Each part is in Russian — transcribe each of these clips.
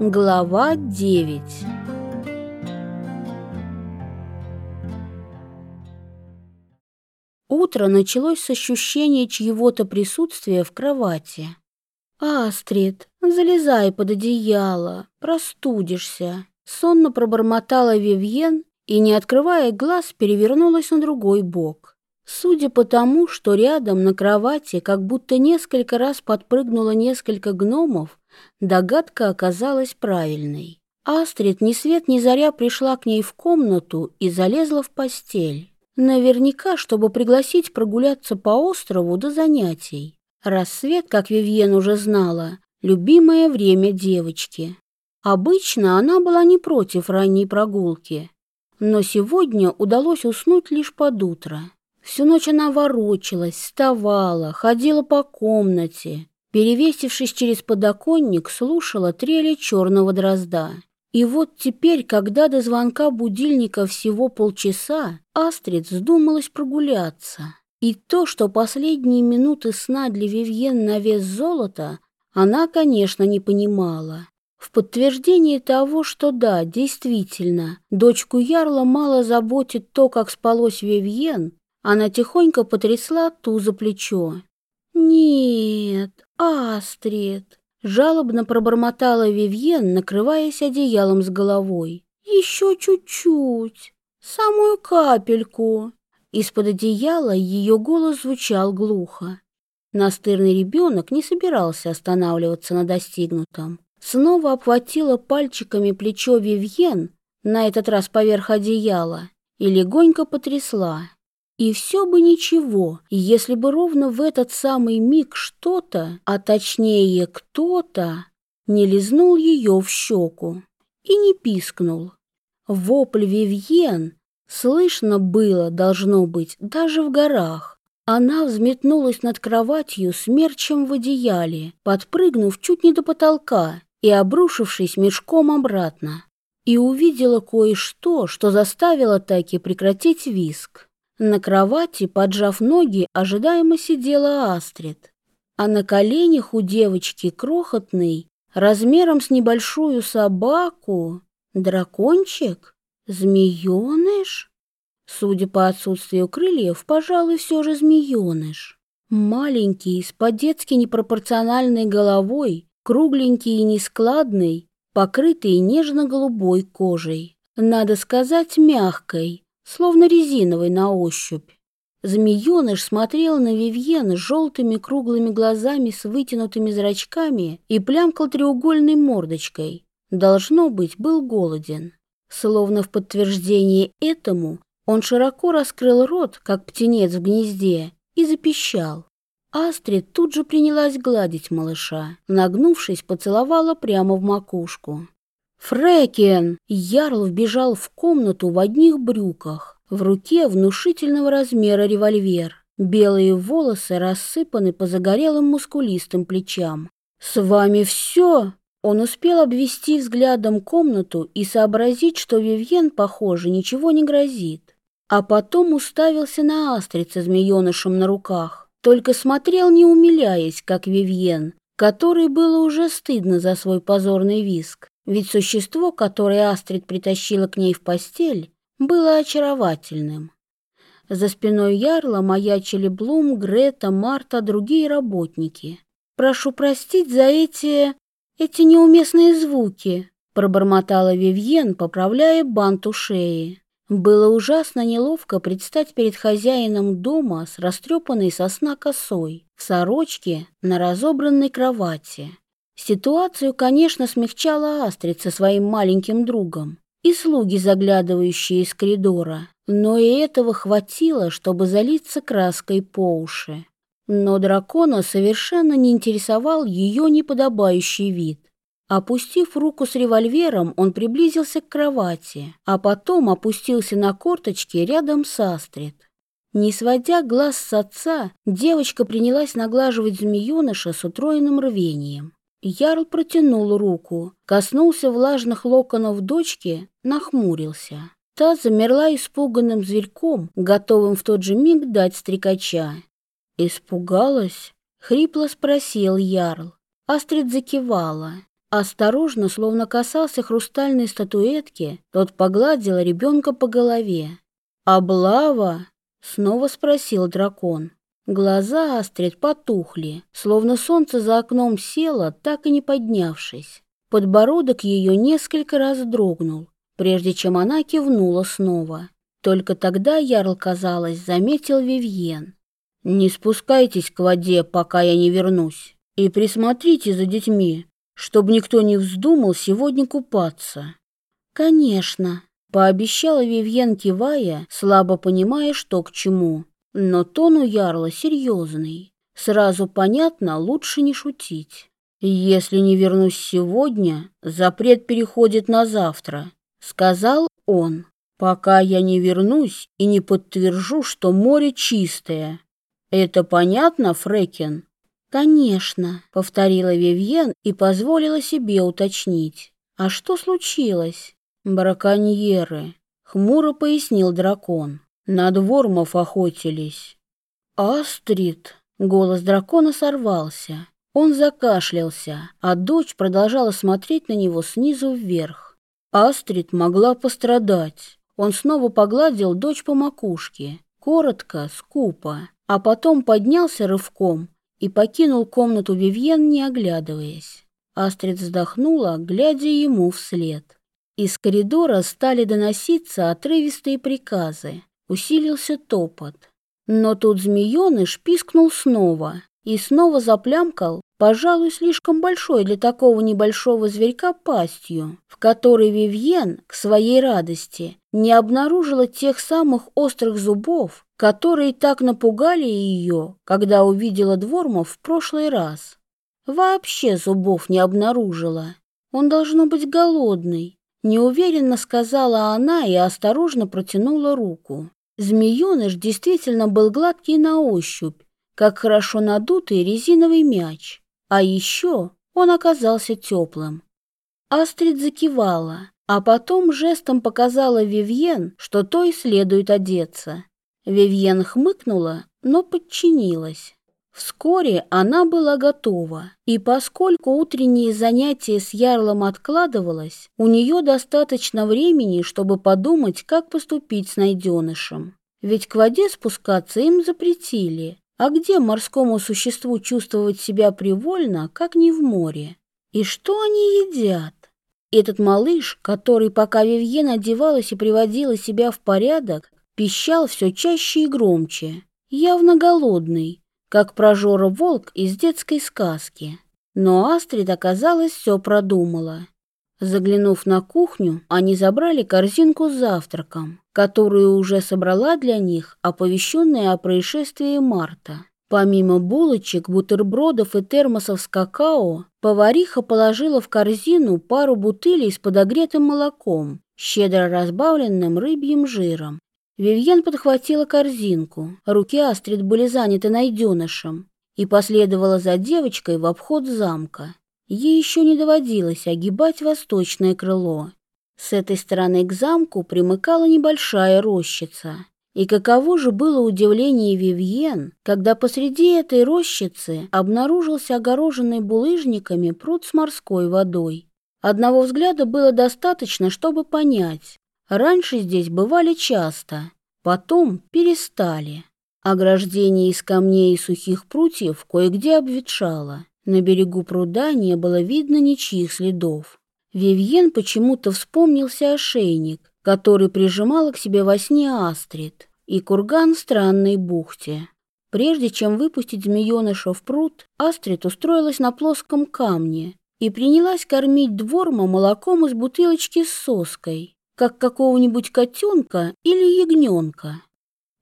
Глава 9 Утро началось с ощущения чьего-то присутствия в кровати. «Астрид, залезай под одеяло, простудишься», — сонно пробормотала Вивьен и, не открывая глаз, перевернулась на другой бок. Судя по тому, что рядом на кровати как будто несколько раз подпрыгнуло несколько гномов, догадка оказалась правильной. Астрид ни свет ни заря пришла к ней в комнату и залезла в постель. Наверняка, чтобы пригласить прогуляться по острову до занятий. Рассвет, как Вивьен уже знала, любимое время девочки. Обычно она была не против ранней прогулки, но сегодня удалось уснуть лишь под утро. Всю ночь она ворочалась, вставала, ходила по комнате, перевесившись через подоконник, слушала трели черного дрозда. И вот теперь, когда до звонка будильника всего полчаса, Астрид вздумалась прогуляться. И то, что последние минуты сна для Вивьен на вес золота, она, конечно, не понимала. В подтверждение того, что да, действительно, дочку Ярла мало заботит то, как спалось Вивьен, она тихонько потрясла ту за плечо. «Нет, Астрид!» — жалобно пробормотала Вивьен, накрываясь одеялом с головой. «Еще чуть-чуть, самую капельку!» Из-под одеяла ее голос звучал глухо. Настырный ребенок не собирался останавливаться на достигнутом. Снова обхватила пальчиками плечо Вивьен, на этот раз поверх одеяла, и легонько потрясла. И все бы ничего, если бы ровно в этот самый миг что-то, а точнее кто-то, не лизнул ее в щеку и не пискнул. Вопль Вивьен слышно было, должно быть, даже в горах. Она взметнулась над кроватью смерчем в одеяле, подпрыгнув чуть не до потолка и обрушившись мешком обратно. И увидела кое-что, что заставило Таки прекратить виск. На кровати, поджав ноги, ожидаемо сидела Астрид, а на коленях у девочки крохотный, размером с небольшую собаку, дракончик, змееныш. Судя по отсутствию крыльев, пожалуй, все же змееныш. Маленький, с по-детски непропорциональной головой, кругленький и нескладный, покрытый нежно-голубой кожей. Надо сказать, мягкой, словно резиновый на ощупь. Змееныш смотрел на Вивьен желтыми круглыми глазами с вытянутыми зрачками и плямкал треугольной мордочкой. Должно быть, был голоден. Словно в подтверждение этому он широко раскрыл рот, как птенец в гнезде, и запищал. Астрид тут же принялась гладить малыша, нагнувшись, поцеловала прямо в макушку. «Фрекен!» Ярл вбежал в комнату в одних брюках. В руке внушительного размера револьвер. Белые волосы рассыпаны по загорелым мускулистым плечам. «С вами все?» Он успел обвести взглядом комнату и сообразить, что Вивьен, похоже, ничего не грозит. А потом уставился на Астрица змеенышем на руках. Только смотрел, не умиляясь, как Вивьен, которой было уже стыдно за свой позорный виск. Ведь существо, которое Астрид притащила к ней в постель, было очаровательным. За спиной Ярла маячили Блум, Грета, Марта, другие работники. «Прошу простить за эти... эти неуместные звуки», пробормотала Вивьен, поправляя бант у шеи. Было ужасно неловко предстать перед хозяином дома с растрепанной сосна косой, в сорочке на разобранной кровати. Ситуацию, конечно, смягчала Астрид со своим маленьким другом и слуги, заглядывающие из коридора, но и этого хватило, чтобы залиться краской по уши. Но дракона совершенно не интересовал ее неподобающий вид. Опустив руку с револьвером, он приблизился к кровати, а потом опустился на корточки рядом с Астрид. Не сводя глаз с отца, девочка принялась наглаживать змееныша с утроенным рвением. Ярл протянул руку, коснулся влажных локонов дочки, нахмурился. Та замерла испуганным зверьком, готовым в тот же миг дать стрекача. «Испугалась?» — хрипло спросил Ярл. Астрид закивала. Осторожно, словно касался хрустальной статуэтки, тот погладил ребенка по голове. «Облава?» — снова спросил дракон. Глаза Астрид потухли, словно солнце за окном село, так и не поднявшись. Подбородок ее несколько раз дрогнул, прежде чем она кивнула снова. Только тогда Ярл, казалось, заметил Вивьен. «Не спускайтесь к воде, пока я не вернусь, и присмотрите за детьми, чтобы никто не вздумал сегодня купаться. Конечно, пообещала Вивьен, кивая, слабо понимая, что к чему. Но тон у ярла серьезный. Сразу понятно, лучше не шутить. Если не вернусь сегодня, запрет переходит на завтра, сказал он. Пока я не вернусь и не подтвержу, что море чистое. Это понятно, Фрекен? «Конечно», — повторила Вивьен и позволила себе уточнить. «А что случилось?» «Браконьеры», — хмуро пояснил дракон. «На двормов охотились». «Астрид!» — голос дракона сорвался. Он закашлялся, а дочь продолжала смотреть на него снизу вверх. Астрид могла пострадать. Он снова погладил дочь по макушке, коротко, скупо, а потом поднялся рывком и покинул комнату Вивьен, не оглядываясь. Астрид вздохнула, глядя ему вслед. Из коридора стали доноситься отрывистые приказы. Усилился топот. Но тут змеёныш пискнул снова и снова заплямкал, пожалуй, слишком большой для такого небольшого зверька пастью, в которой Вивьен, к своей радости, не обнаружила тех самых острых зубов, которые так напугали ее, когда увидела Двормов в прошлый раз. Вообще зубов не обнаружила. Он должно быть голодный, неуверенно сказала она и осторожно протянула руку. Змеёныш действительно был гладкий на ощупь, как хорошо надутый резиновый мяч. А еще он оказался теплым. Астрид закивала, а потом жестом показала Вивьен, что то и следует одеться. Вивьен хмыкнула, но подчинилась. Вскоре она была готова, и поскольку утреннее занятие с Ярлом откладывалось, у нее достаточно времени, чтобы подумать, как поступить с найденышем. Ведь к воде спускаться им запретили, а где морскому существу чувствовать себя привольно, как не в море? И что они едят? Этот малыш, который, пока Вивьен одевалась и приводила себя в порядок, пищал все чаще и громче, явно голодный, как прожора волк из детской сказки. Но Астрид, оказалось, все продумала. Заглянув на кухню, они забрали корзинку с завтраком, которую уже собрала для них оповещенная о происшествии Марта. Помимо булочек, бутербродов и термосов с какао, повариха положила в корзину пару бутылей с подогретым молоком, щедро разбавленным рыбьим жиром, Вивьен подхватила корзинку, руки Астрид были заняты найденышем, и последовала за девочкой в обход замка. Ей еще не доводилось огибать восточное крыло. С этой стороны к замку примыкала небольшая рощица. И каково же было удивление Вивьен, когда посреди этой рощицы обнаружился огороженный булыжниками пруд с морской водой. Одного взгляда было достаточно, чтобы понять, Раньше здесь бывали часто, потом перестали. Ограждение из камней и сухих прутьев кое-где обветшало. На берегу пруда не было видно ничьих следов. Вивьен почему-то вспомнился ошейник, который прижимала к себе во сне Астрид, и курган в странной бухте. Прежде чем выпустить змееныша в пруд, Астрид устроилась на плоском камне и принялась кормить дворма молоком из бутылочки с соской как какого-нибудь котенка или ягненка.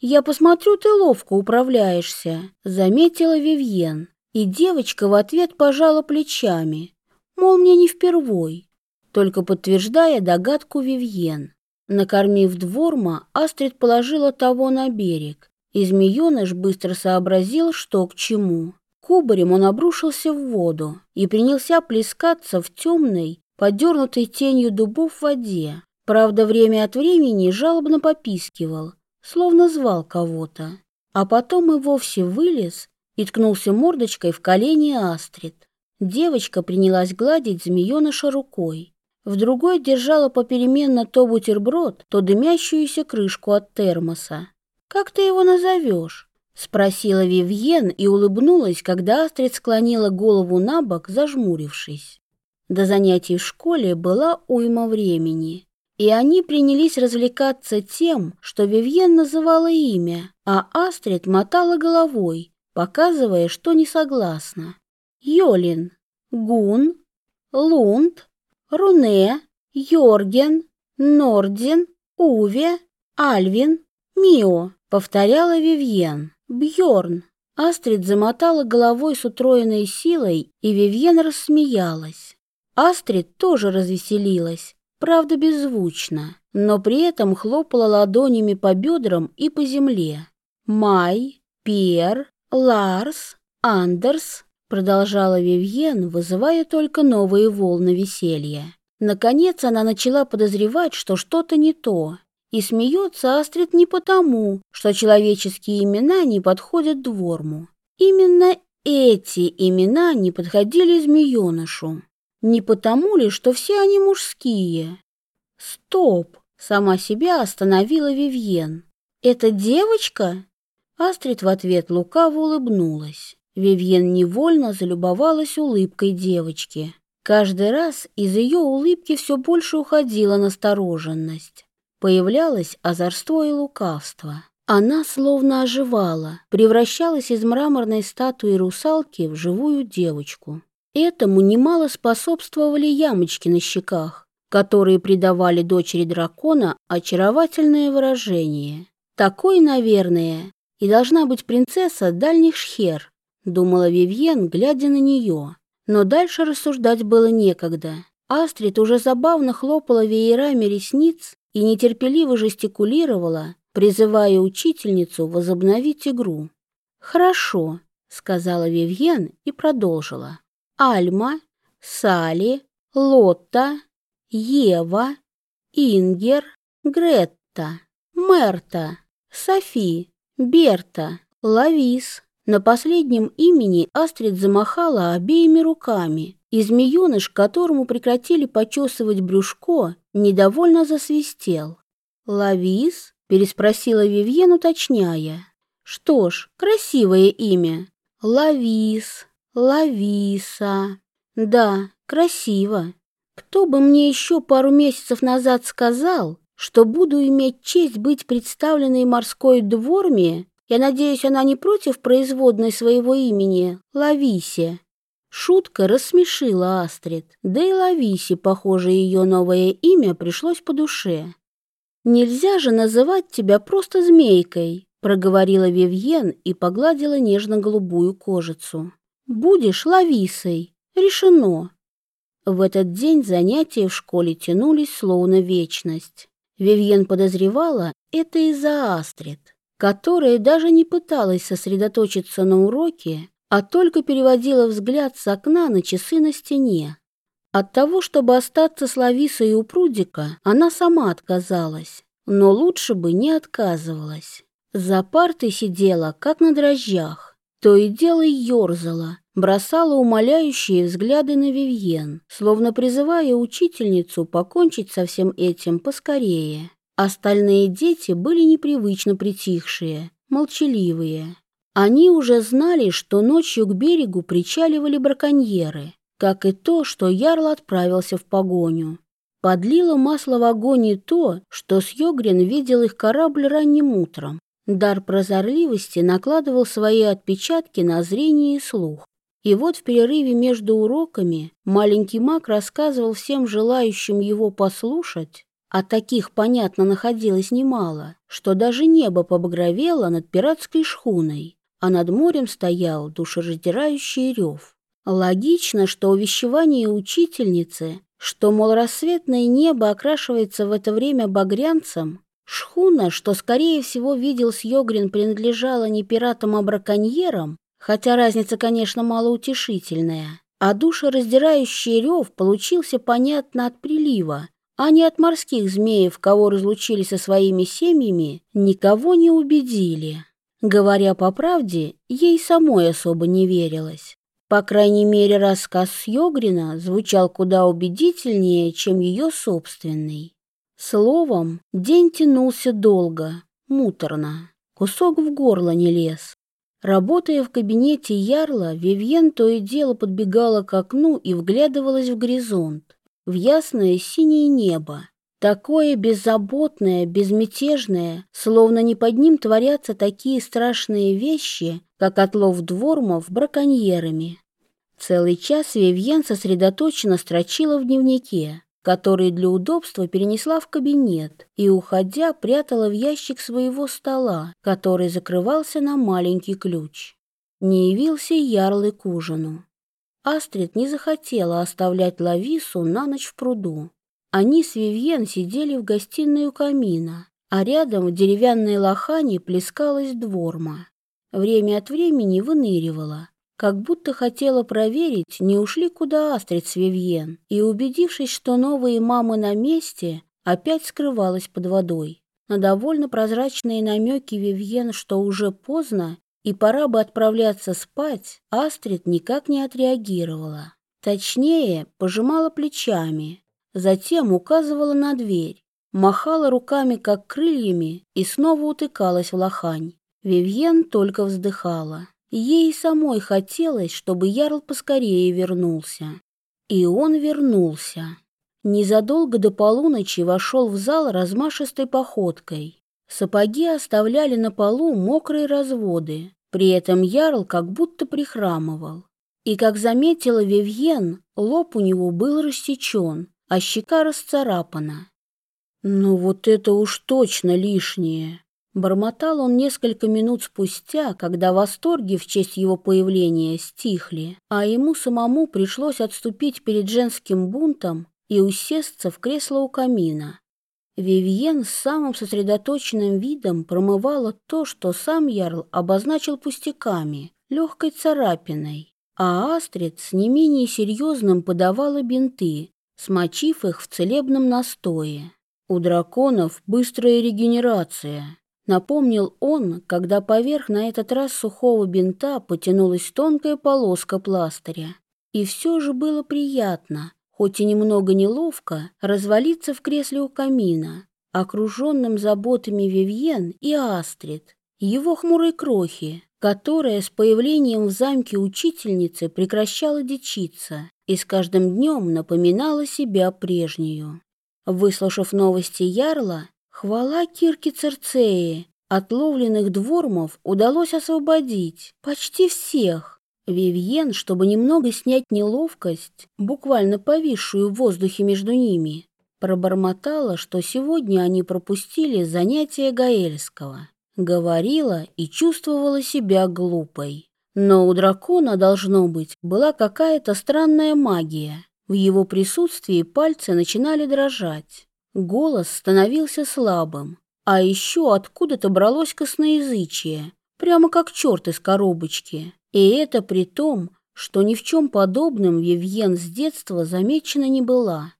«Я посмотрю, ты ловко управляешься», — заметила Вивьен. И девочка в ответ пожала плечами, мол, мне не впервой, только подтверждая догадку Вивьен. Накормив дворма, Астрид положила того на берег, и змееныш быстро сообразил, что к чему. Кубарем он обрушился в воду и принялся плескаться в темной, подернутой тенью дубов в воде. Правда, время от времени жалобно попискивал, словно звал кого-то. А потом и вовсе вылез и ткнулся мордочкой в колени Астрид. Девочка принялась гладить змеёныша рукой. В другой держала попеременно то бутерброд, то дымящуюся крышку от термоса. «Как ты его назовешь?» — спросила Вивьен и улыбнулась, когда Астрид склонила голову на бок, зажмурившись. До занятий в школе была уйма времени, и они принялись развлекаться тем, что Вивьен называла имя, а Астрид мотала головой, показывая, что не согласна. Йолин, Гун, Лунд, Руне, Йорген, Нордин, Уве, Альвин, Мио, повторяла Вивьен. Бьорн. Астрид замотала головой с утроенной силой, и Вивьен рассмеялась. Астрид тоже развеселилась, правда беззвучно, но при этом хлопала ладонями по бедрам и по земле. Май, Пьер, Ларс, Андерс, продолжала Вивьен, вызывая только новые волны веселья. Наконец она начала подозревать, что что-то не то. И смеется Астрид не потому, что человеческие имена не подходят Дворму. Именно эти имена не подходили змеенышу. Не потому ли, что все они мужские? Стоп! Сама себя остановила Вивьен. «Это девочка?» Астрид в ответ лукаво улыбнулась. Вивьен невольно залюбовалась улыбкой девочки. Каждый раз из ее улыбки все больше уходила настороженность. Появлялось озорство и лукавство. Она словно оживала, превращалась из мраморной статуи русалки в живую девочку. Этому немало способствовали ямочки на щеках, которые придавали дочери дракона очаровательное выражение. Такой, наверное, и должна быть принцесса дальних шхер, думала Вивьен, глядя на нее. Но дальше рассуждать было некогда. Астрид уже забавно хлопала веерами ресниц и нетерпеливо жестикулировала, призывая учительницу возобновить игру. «Хорошо», — сказала Вивьен и продолжила. «Альма, Сали, Лотта, Ева, Ингер, Гретта, Мерта, Софи, Берта, Лавис, на последнем имени Астрид замахала обеими руками, и змеёныш, которому прекратили почесывать брюшко, недовольно засвистел. «Лавис?» — переспросила Вивьен, уточняя. «Что ж, красивое имя. Лавис, Лависа. Да, красиво. Кто бы мне еще пару месяцев назад сказал, что буду иметь честь быть представленной морской дворме я надеюсь, она не против производной своего имени Лависе. Шутка рассмешила Астрид, да и Лависе, похоже, ее новое имя пришлось по душе. «Нельзя же называть тебя просто змейкой», — проговорила Вивьен и погладила нежно-голубую кожицу. «Будешь Лависой. Решено». В этот день занятия в школе тянулись словно вечность. Вивьен подозревала, это из-за Астрид которая даже не пыталась сосредоточиться на уроке, а только переводила взгляд с окна на часы на стене. От того, чтобы остаться с Лависой у прудика, она сама отказалась, но лучше бы не отказывалась. За партой сидела, как на дрожжах, то и дело ерзала, бросала умоляющие взгляды на Вивьен, словно призывая учительницу покончить со всем этим поскорее. Остальные дети были непривычно притихшие, молчаливые. Они уже знали, что ночью к берегу причаливали браконьеры, как и то, что Ярл отправился в погоню. Подлило масло в огонь и то, что Сьогрин видел их корабль ранним утром. Дар прозорливости накладывал свои отпечатки на зрение и слух. И вот в перерыве между уроками маленький маг рассказывал всем желающим его послушать а таких, понятно, находилось немало, что даже небо побагровело над пиратской шхуной, а над морем стоял душераздирающий рев. Логично, что увещевание учительницы, что, мол, рассветное небо окрашивается в это время багрянцем, шхуна, что, скорее всего, видел Сьогрин, принадлежала не пиратам, а браконьерам, хотя разница, конечно, малоутешительная, а душераздирающий рев получился, понятно, от прилива, а не от морских змеев, кого разлучили со своими семьями, никого не убедили. Говоря по правде, ей самой особо не верилось. По крайней мере, рассказ Йогрина звучал куда убедительнее, чем ее собственный. Словом, день тянулся долго, муторно. Кусок в горло не лез. Работая в кабинете Ярла, Вивьен то и дело подбегала к окну и вглядывалась в горизонт, в ясное синее небо. Такое беззаботное, безмятежное, словно не под ним творятся такие страшные вещи, как отлов двормов браконьерами. Целый час Вивьен сосредоточенно строчила в дневнике, который для удобства перенесла в кабинет и, уходя, прятала в ящик своего стола, который закрывался на маленький ключ. Не явился ярлы к ужину. Астрид не захотела оставлять Лавису на ночь в пруду. Они с Вивьен сидели в гостиной у камина, а рядом в деревянной лохане плескалась дворма. Время от времени выныривала, как будто хотела проверить, не ушли куда Астрид с Вивьен, и, убедившись, что новые мамы на месте, опять скрывалась под водой. На довольно прозрачные намеки Вивьен, что уже поздно и пора бы отправляться спать, Астрид никак не отреагировала. Точнее, пожимала плечами, затем указывала на дверь, махала руками, как крыльями, и снова утыкалась в лохань. Вивьен только вздыхала. Ей самой хотелось, чтобы Ярл поскорее вернулся. И он вернулся. Незадолго до полуночи вошел в зал размашистой походкой. Сапоги оставляли на полу мокрые разводы, при этом Ярл как будто прихрамывал. И, как заметила Вивьен, лоб у него был рассечен, а щека расцарапана. «Ну вот это уж точно лишнее!» Бормотал он несколько минут спустя, когда восторги в честь его появления стихли, а ему самому пришлось отступить перед женским бунтом и усесться в кресло у камина. Вивьен с самым сосредоточенным видом промывала то, что сам Ярл обозначил пустяками, легкой царапиной, а Астрид с не менее серьезным подавала бинты, смочив их в целебном настое. У драконов быстрая регенерация, Напомнил он, когда поверх на этот раз сухого бинта потянулась тонкая полоска пластыря. И все же было приятно, хоть и немного неловко, развалиться в кресле у камина, окруженным заботами Вивьен и Астрид, его хмурой крохи, которая с появлением в замке учительницы прекращала дичиться и с каждым днем напоминала себя прежнюю. Выслушав новости Ярла, Хвала Кирке Церцеи! Отловленных двормов удалось освободить. Почти всех. Вивьен, чтобы немного снять неловкость, буквально повисшую в воздухе между ними, пробормотала, что сегодня они пропустили занятия Гаэльского. Говорила и чувствовала себя глупой. Но у дракона, должно быть, была какая-то странная магия. В его присутствии пальцы начинали дрожать. Голос становился слабым, а еще откуда-то бралось косноязычие, прямо как черт из коробочки. И это при том, что ни в чем подобном Вивьен с детства замечена не была.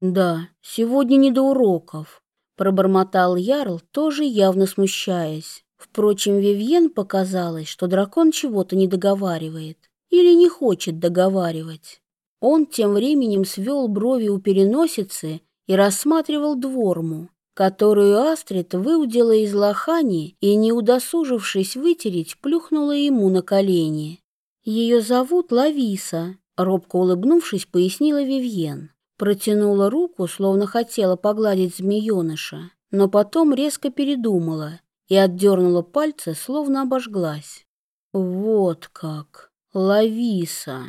«Да, сегодня не до уроков», — пробормотал Ярл, тоже явно смущаясь. Впрочем, Вивьен показалось, что дракон чего-то не договаривает или не хочет договаривать. Он тем временем свел брови у переносицы и рассматривал дворму, которую Астрид выудила из лохани и, не удосужившись вытереть, плюхнула ему на колени. «Ее зовут Лависа», — робко улыбнувшись, пояснила Вивьен. Протянула руку, словно хотела погладить змееныша, но потом резко передумала и отдернула пальцы, словно обожглась. «Вот как! Лависа!»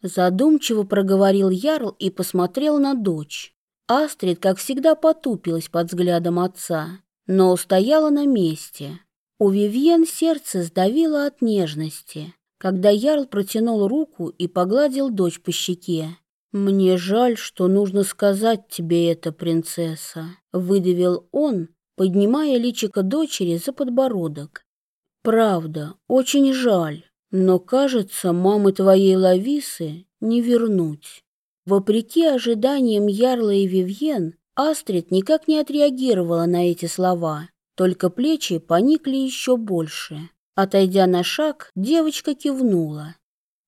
Задумчиво проговорил Ярл и посмотрел на дочь. Астрид, как всегда, потупилась под взглядом отца, но устояла на месте. У Вивьен сердце сдавило от нежности, когда Ярл протянул руку и погладил дочь по щеке. «Мне жаль, что нужно сказать тебе это, принцесса», — выдавил он, поднимая личико дочери за подбородок. «Правда, очень жаль, но, кажется, мамы твоей Лависы не вернуть». Вопреки ожиданиям Ярла и Вивьен, Астрид никак не отреагировала на эти слова, только плечи поникли еще больше. Отойдя на шаг, девочка кивнула.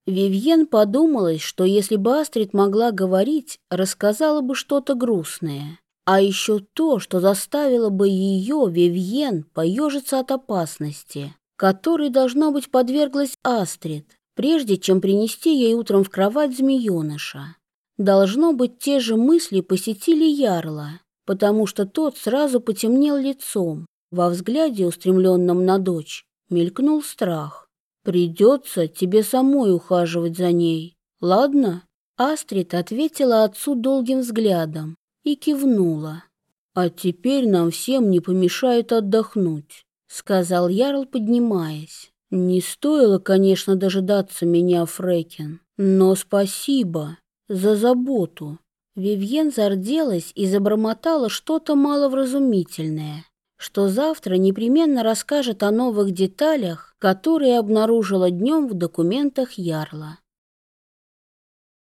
Вивьен подумалось, что если бы Астрид могла говорить, рассказала бы что-то грустное. А еще то, что заставило бы ее, Вивьен, поежиться от опасности, которой, должно быть, подверглась Астрид, прежде чем принести ей утром в кровать змееныша. Должно быть, те же мысли посетили Ярла, потому что тот сразу потемнел лицом. Во взгляде, устремленном на дочь, мелькнул страх. «Придется тебе самой ухаживать за ней, ладно?» Астрид ответила отцу долгим взглядом и кивнула. «А теперь нам всем не помешает отдохнуть», — сказал Ярл, поднимаясь. «Не стоило, конечно, дожидаться меня, Фрекин, но спасибо за заботу». Вивьен зарделась и забормотала что-то маловразумительное, что завтра непременно расскажет о новых деталях, которые обнаружила днем в документах Ярла.